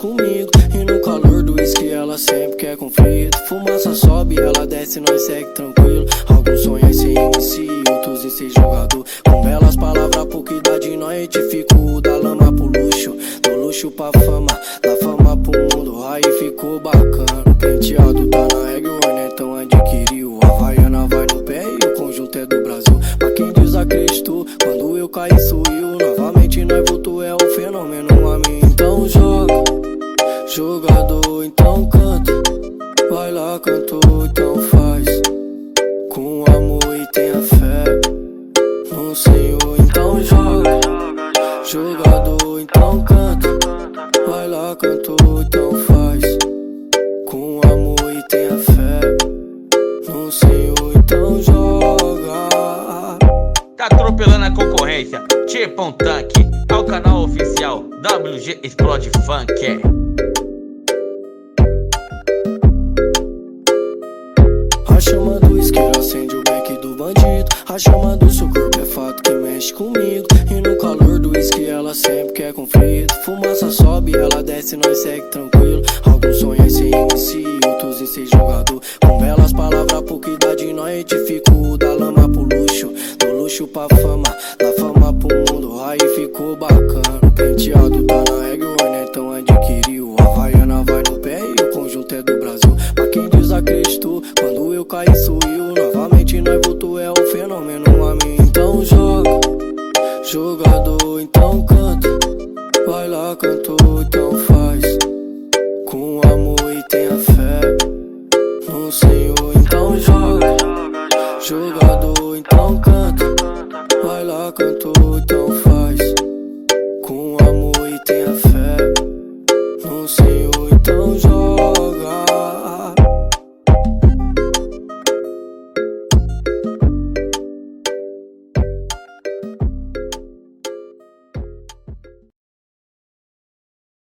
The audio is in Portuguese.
comigo. E no calor do uísque ela sempre quer conflito. Fumaça sobe, ela desce, nós segue tranquilo. Alguns sonham em ser MC, outros em ser jogador. Com belas palavras, pouca idade, nós edifico. Da lama pro luxo, do luxo pra fama, da fama pro mundo. Aí ficou bacana. Penteado tá na regra, o Hornetão adquiriu. A Havaiana vai no pé e o conjunto é do Brasil. Pra quem desacreditou, quando eu caí, sou eu. Novamente nós voltou, então canta. Vai lá, cantor, então faz. Com amor e tenha fé no Senhor, então joga. Jogador, então canta. Vai lá, cantor, então faz. Com amor e tenha fé no Senhor, então joga. Tá atropelando a concorrência. Tipo tanque. Ao canal oficial WG Explode Funk. A chama do isqueiro acende o beck do bandido. A chama do seu corpo é fato que mexe comigo. E no calor do uísque ela sempre quer conflito. Fumaça sobe, ela desce, nós segue tranquilo. Alguns sonham em ser outros em ser jogador. Com belas palavras, pouca idade, nós edifico. Da lama pro luxo, do luxo pra fama, da fama pro mundo. Aí ficou bacana. Penteado tá na regra, o Hornetão adquiriu. A Havaiana vai no pé e o conjunto é do Brasil. Fenômeno a mim. Então joga, jogador, então canta. Vai lá, cantor, então faz. Com amor e tenha fé no Senhor, então joga, jogador.